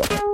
Perfecto.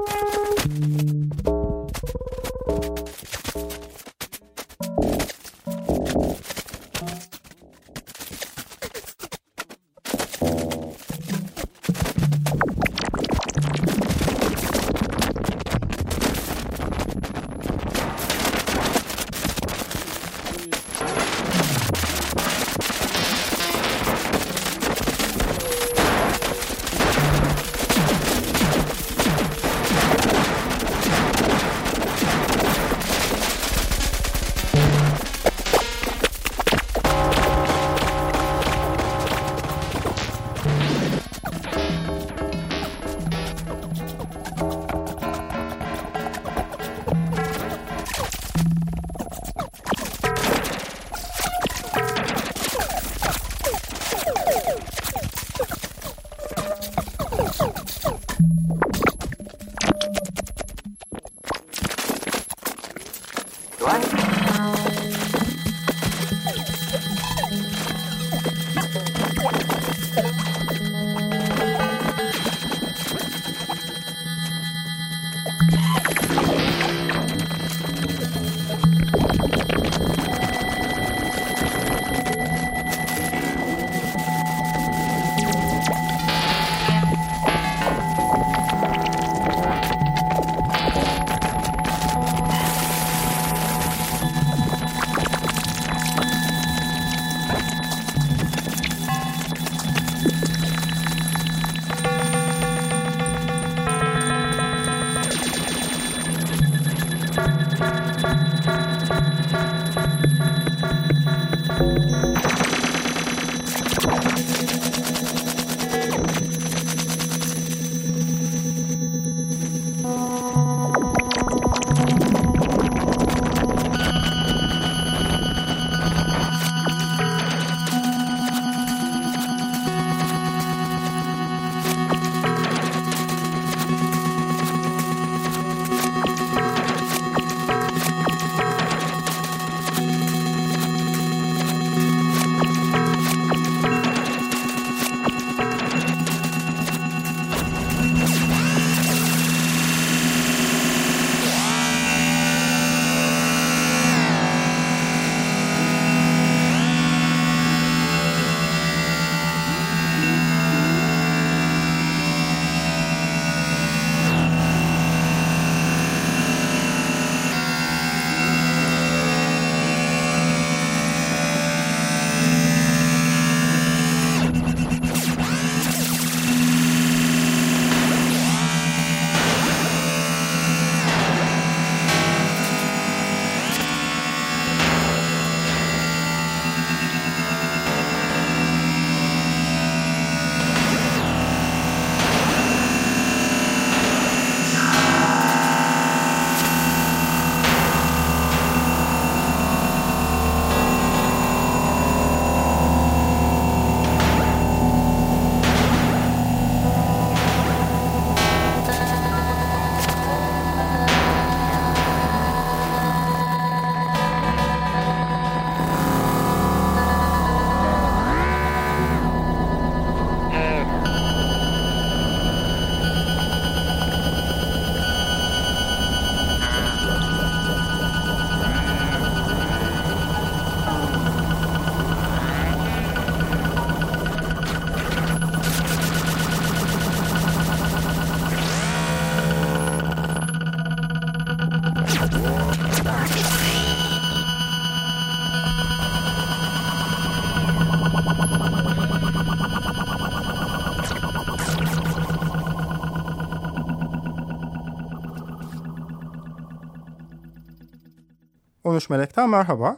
13 Melek'ten merhaba.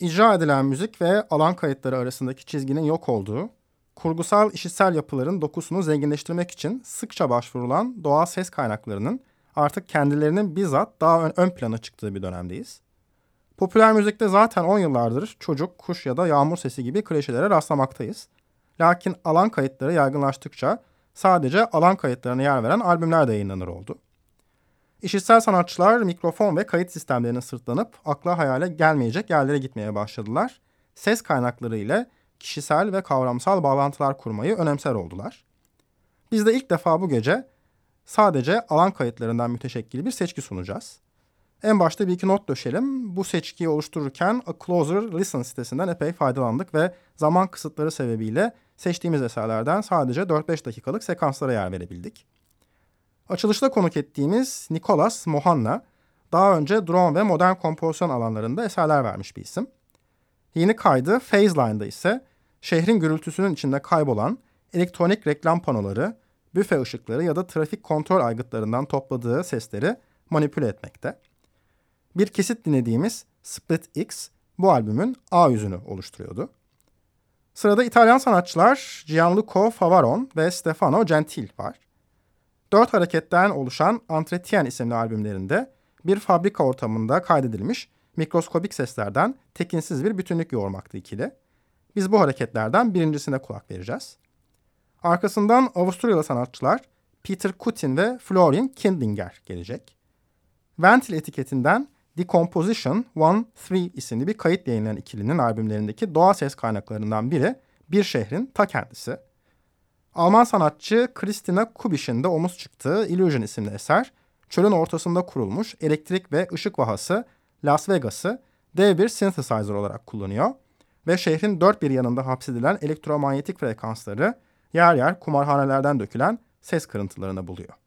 İcra edilen müzik ve alan kayıtları arasındaki çizginin yok olduğu, kurgusal işitsel yapıların dokusunu zenginleştirmek için sıkça başvurulan doğal ses kaynaklarının artık kendilerinin bizzat daha ön, plana çıktığı bir dönemdeyiz. Popüler müzikte zaten 10 yıllardır çocuk, kuş ya da yağmur sesi gibi klişelere rastlamaktayız. Lakin alan kayıtları yaygınlaştıkça sadece alan kayıtlarına yer veren albümler de yayınlanır oldu. İşitsel sanatçılar mikrofon ve kayıt sistemlerine sırtlanıp akla hayale gelmeyecek yerlere gitmeye başladılar. Ses kaynakları ile kişisel ve kavramsal bağlantılar kurmayı önemser oldular. Biz de ilk defa bu gece sadece alan kayıtlarından müteşekkil bir seçki sunacağız. En başta bir iki not döşelim. Bu seçkiyi oluştururken A Closer Listen sitesinden epey faydalandık ve zaman kısıtları sebebiyle seçtiğimiz eserlerden sadece 4-5 dakikalık sekanslara yer verebildik. Açılışta konuk ettiğimiz Nicolas Mohanna, daha önce drone ve modern kompozisyon alanlarında eserler vermiş bir isim. Yeni kaydı Phaseline'da ise şehrin gürültüsünün içinde kaybolan elektronik reklam panoları, büfe ışıkları ya da trafik kontrol aygıtlarından topladığı sesleri manipüle etmekte. Bir kesit dinlediğimiz Split X bu albümün A yüzünü oluşturuyordu. Sırada İtalyan sanatçılar Gianluca Favaron ve Stefano Gentil var. Dört hareketten oluşan Entretien isimli albümlerinde bir fabrika ortamında kaydedilmiş mikroskobik seslerden tekinsiz bir bütünlük yoğurmakta ikili. Biz bu hareketlerden birincisine kulak vereceğiz. Arkasından Avusturyalı sanatçılar Peter Kutin ve Florian Kindlinger gelecek. Ventil etiketinden Decomposition 1-3 isimli bir kayıt yayınlayan ikilinin albümlerindeki doğa ses kaynaklarından biri bir şehrin ta kendisi. Alman sanatçı Christina Kubiş'in de omuz çıktığı Illusion isimli eser, çölün ortasında kurulmuş elektrik ve ışık vahası Las Vegas'ı dev bir synthesizer olarak kullanıyor ve şehrin dört bir yanında hapsedilen elektromanyetik frekansları yer yer kumarhanelerden dökülen ses kırıntılarına buluyor.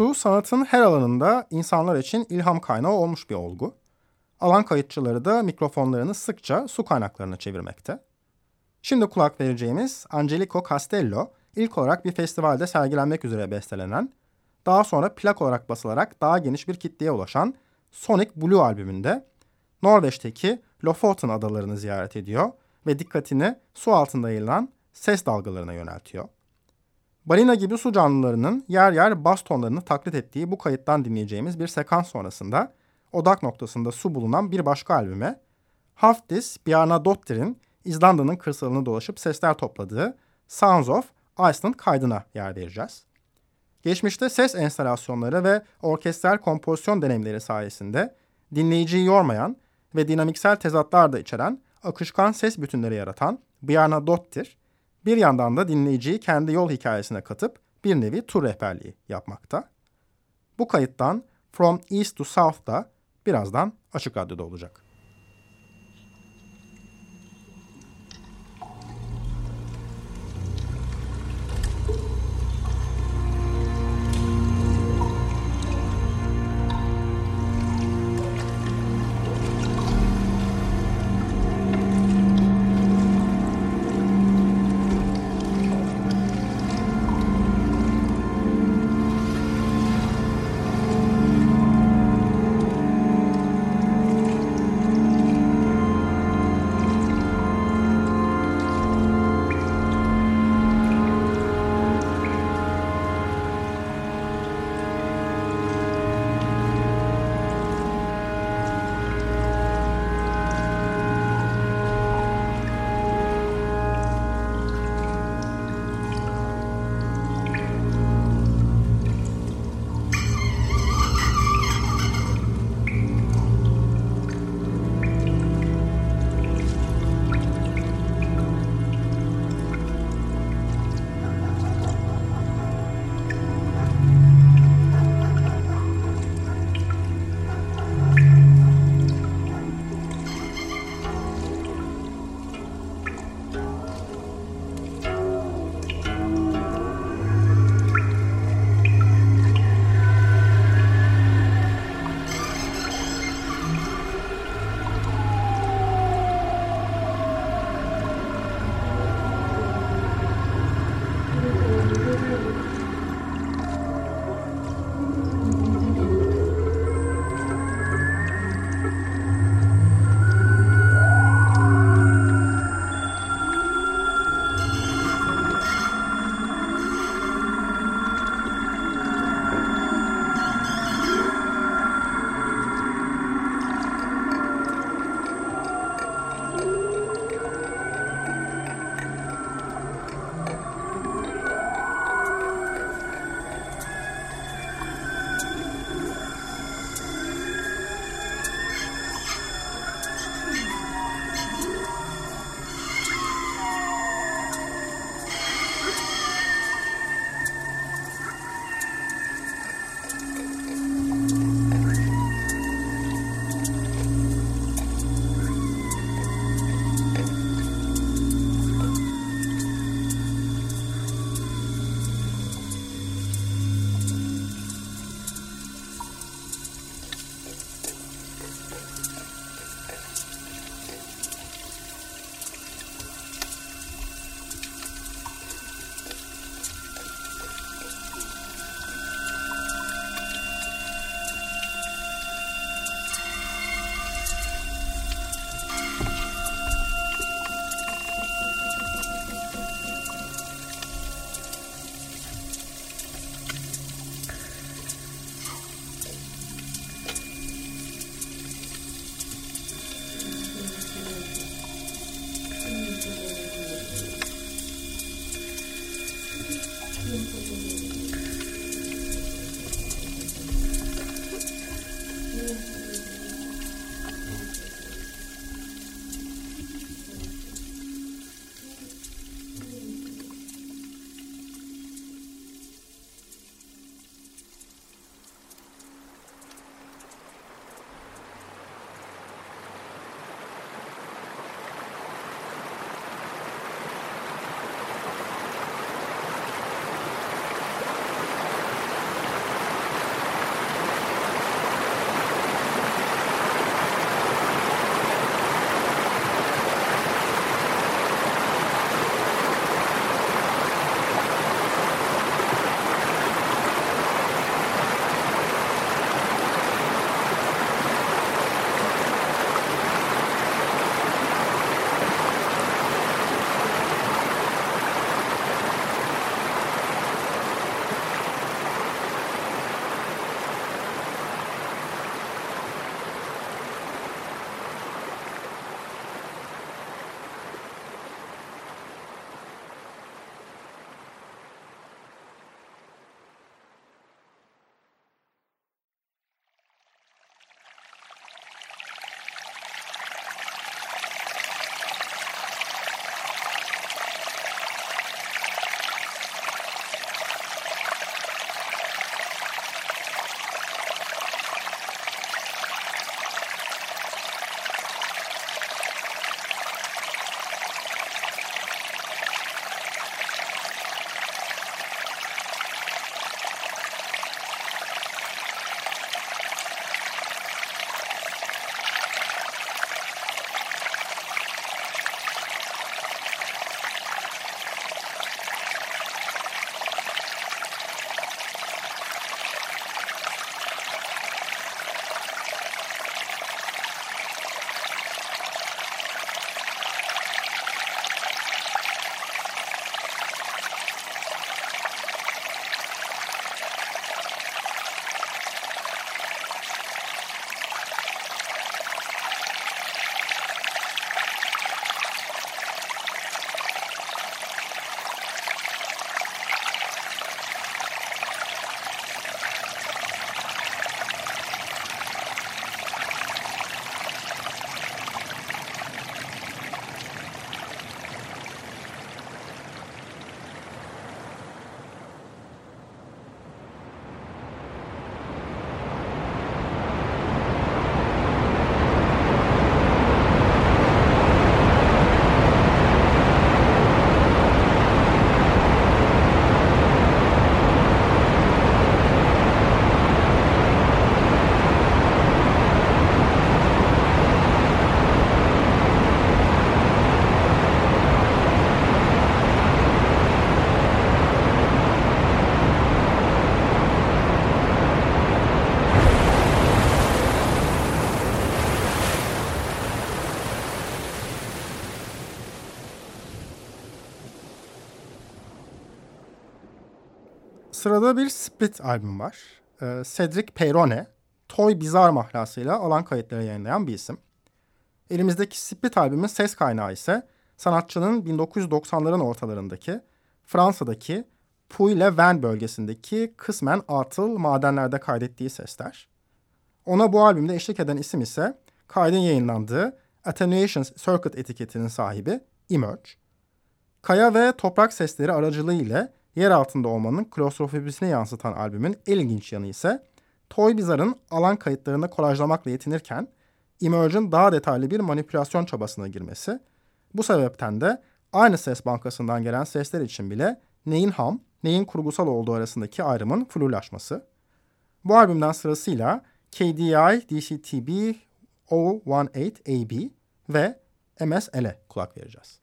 Su sanatın her alanında insanlar için ilham kaynağı olmuş bir olgu. Alan kayıtçıları da mikrofonlarını sıkça su kaynaklarına çevirmekte. Şimdi kulak vereceğimiz Angelico Castello ilk olarak bir festivalde sergilenmek üzere bestelenen, daha sonra plak olarak basılarak daha geniş bir kitleye ulaşan Sonic Blue albümünde Norveç'teki Lofoten adalarını ziyaret ediyor ve dikkatini su altında yayılan ses dalgalarına yöneltiyor. Balina gibi su canlılarının yer yer bas tonlarını taklit ettiği bu kayıttan dinleyeceğimiz bir sekans sonrasında odak noktasında su bulunan bir başka albüme Haftis Bjarnadottir'in İzlanda'nın kırsalını dolaşıp sesler topladığı Sounds of Iceland kaydına yer vereceğiz. Geçmişte ses enstalasyonları ve orkestral kompozisyon deneyimleri sayesinde dinleyiciyi yormayan ve dinamiksel tezatlar da içeren akışkan ses bütünleri yaratan Bjarnadottir, bir yandan da dinleyiciyi kendi yol hikayesine katıp bir nevi tur rehberliği yapmakta. Bu kayıttan From East to South da birazdan Açık Radyo'da olacak. Sırada bir split albüm var. Ee, Cedric Peyrone, Toy Bizarre mahlasıyla alan kayıtları yayınlayan bir isim. Elimizdeki split albümün ses kaynağı ise sanatçının 1990'ların ortalarındaki Fransa'daki Puy-le-Ven bölgesindeki kısmen atıl madenlerde kaydettiği sesler. Ona bu albümde eşlik eden isim ise kaydın yayınlandığı Attenuation Circuit etiketinin sahibi Emerge. Kaya ve toprak sesleri aracılığı ile yer altında olmanın klostrofobisini yansıtan albümün ilginç yanı ise Toy Bizarre'ın alan kayıtlarını kolajlamakla yetinirken Emerge'ın daha detaylı bir manipülasyon çabasına girmesi. Bu sebepten de aynı ses bankasından gelen sesler için bile neyin ham, neyin kurgusal olduğu arasındaki ayrımın flulaşması. Bu albümden sırasıyla KDI DCTB 018AB ve MSL'e kulak vereceğiz.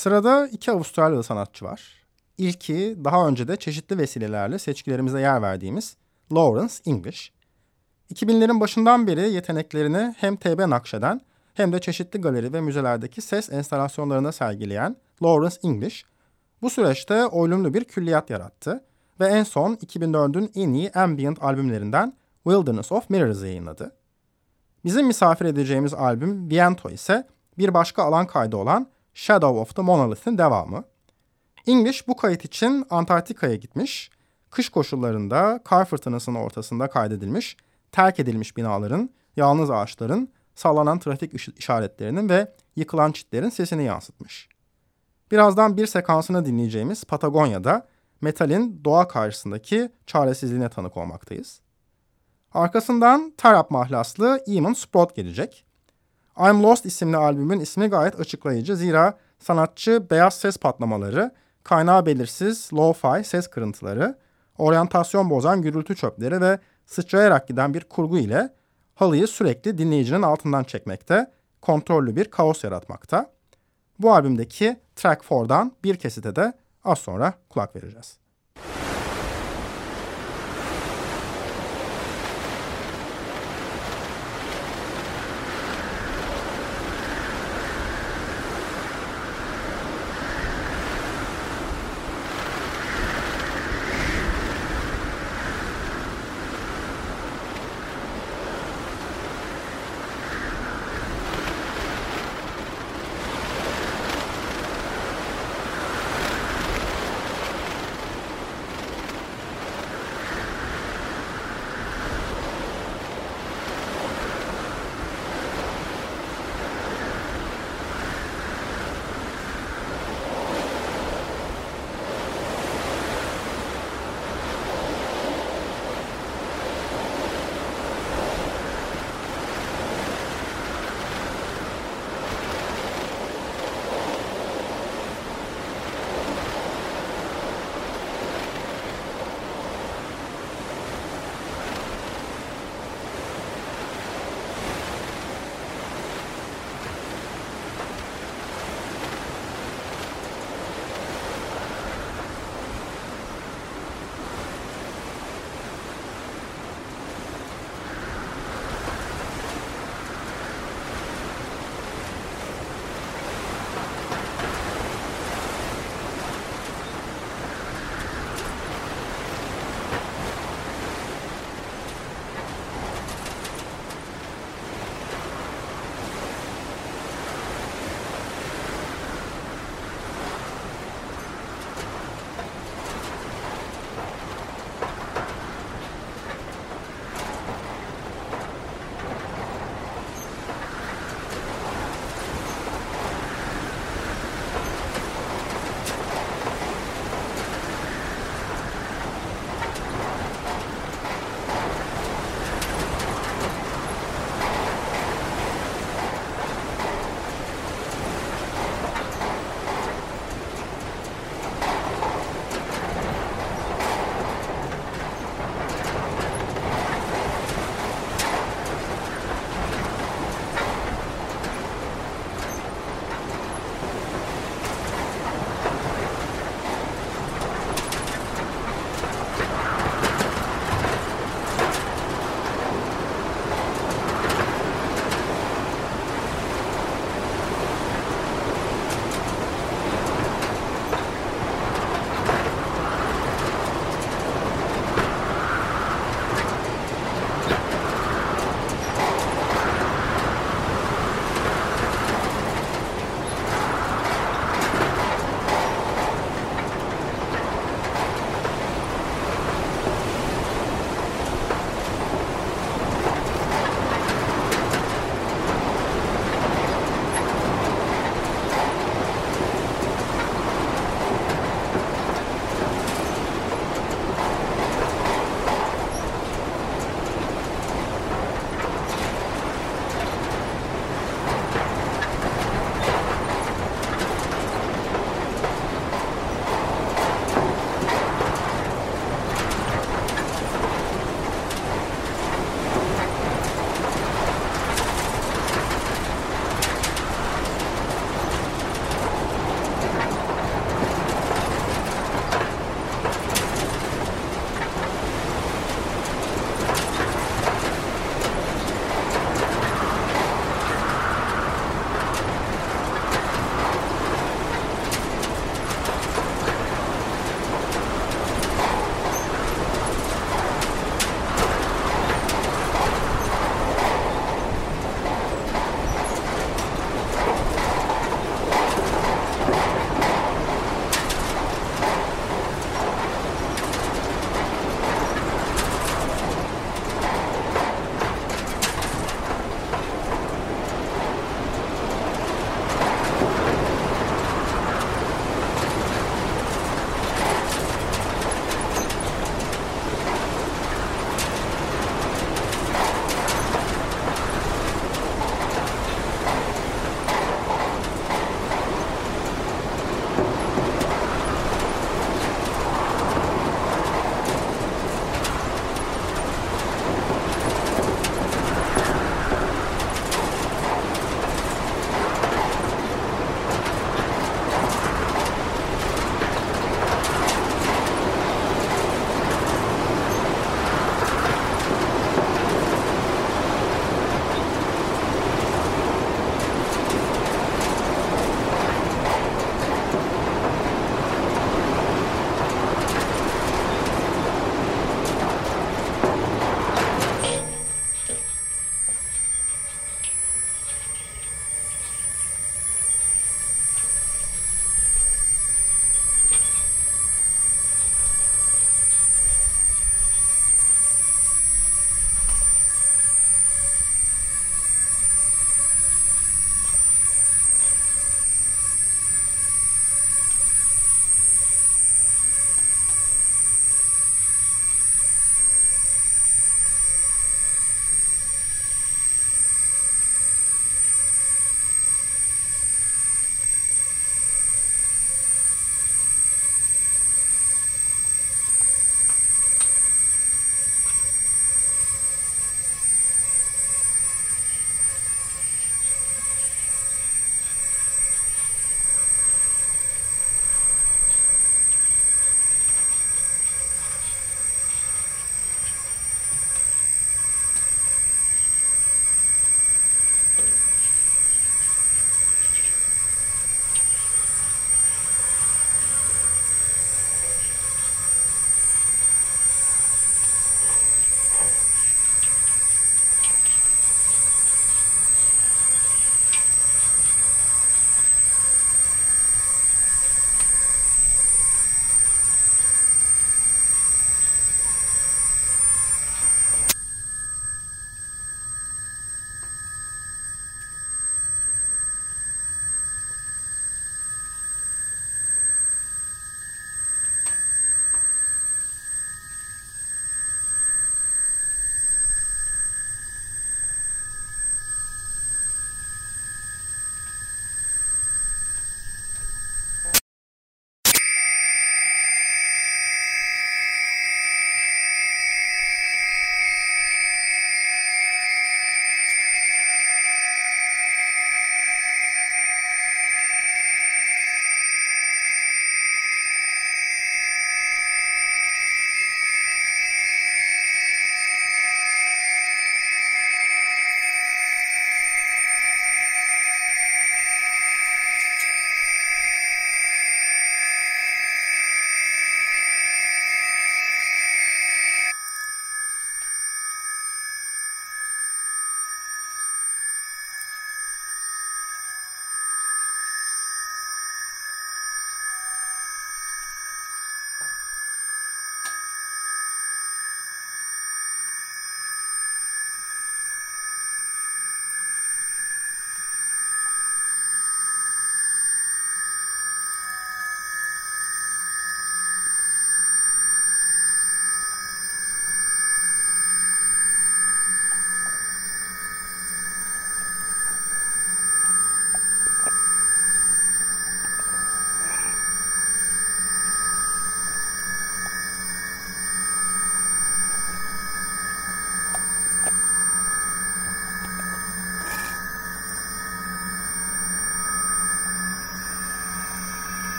Sırada iki Avustralyalı sanatçı var. İlki daha önce de çeşitli vesilelerle seçkilerimize yer verdiğimiz Lawrence English. 2000'lerin başından beri yeteneklerini hem TB nakşeden hem de çeşitli galeri ve müzelerdeki ses enstalasyonlarında sergileyen Lawrence English, bu süreçte oylumlu bir külliyat yarattı ve en son 2004'ün en iyi ambient albümlerinden Wilderness of Mirrors yayınladı. Bizim misafir edeceğimiz albüm Viento ise bir başka alan kaydı olan Shadow of the Monolith'in devamı. English bu kayıt için Antarktika'ya gitmiş, kış koşullarında kar fırtınasının ortasında kaydedilmiş, terk edilmiş binaların, yalnız ağaçların, sallanan trafik işaretlerinin ve yıkılan çitlerin sesini yansıtmış. Birazdan bir sekansını dinleyeceğimiz Patagonya'da metalin doğa karşısındaki çaresizliğine tanık olmaktayız. Arkasından Tarap mahlaslı Eamon Sprott gelecek. I'm Lost isimli albümün ismi gayet açıklayıcı. Zira sanatçı beyaz ses patlamaları, kaynağı belirsiz lo-fi ses kırıntıları, oryantasyon bozan gürültü çöpleri ve sıçrayarak giden bir kurgu ile halıyı sürekli dinleyicinin altından çekmekte, kontrollü bir kaos yaratmakta. Bu albümdeki Track 4'dan bir kesite de az sonra kulak vereceğiz.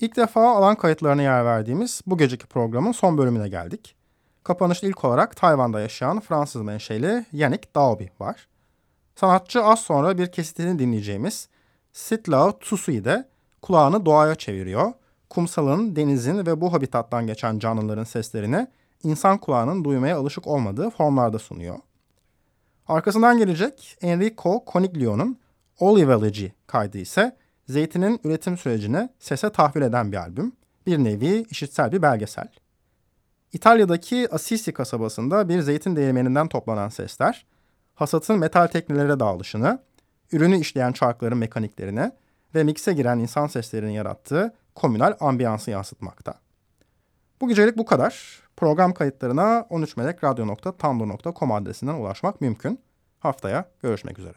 İlk defa alan kayıtlarına yer verdiğimiz bu geceki programın son bölümüne geldik. Kapanışta ilk olarak Tayvan'da yaşayan Fransız menşeli Yannick Daobi var. Sanatçı az sonra bir kesitini dinleyeceğimiz Sitlao Tsusu'yu de kulağını doğaya çeviriyor. Kumsalın, denizin ve bu habitattan geçen canlıların seslerini insan kulağının duymaya alışık olmadığı formlarda sunuyor. Arkasından gelecek Enrico Coniglio'nun Olivelogy kaydı ise zeytinin üretim sürecini sese tahvil eden bir albüm. Bir nevi işitsel bir belgesel. İtalya'daki Assisi kasabasında bir zeytin değirmeninden toplanan sesler, hasatın metal teknelere dağılışını, ürünü işleyen çarkların mekaniklerini ve mikse giren insan seslerinin yarattığı komünal ambiyansı yansıtmakta. Bu gecelik bu kadar. Program kayıtlarına 13melekradyo.tumblr.com adresinden ulaşmak mümkün. Haftaya görüşmek üzere.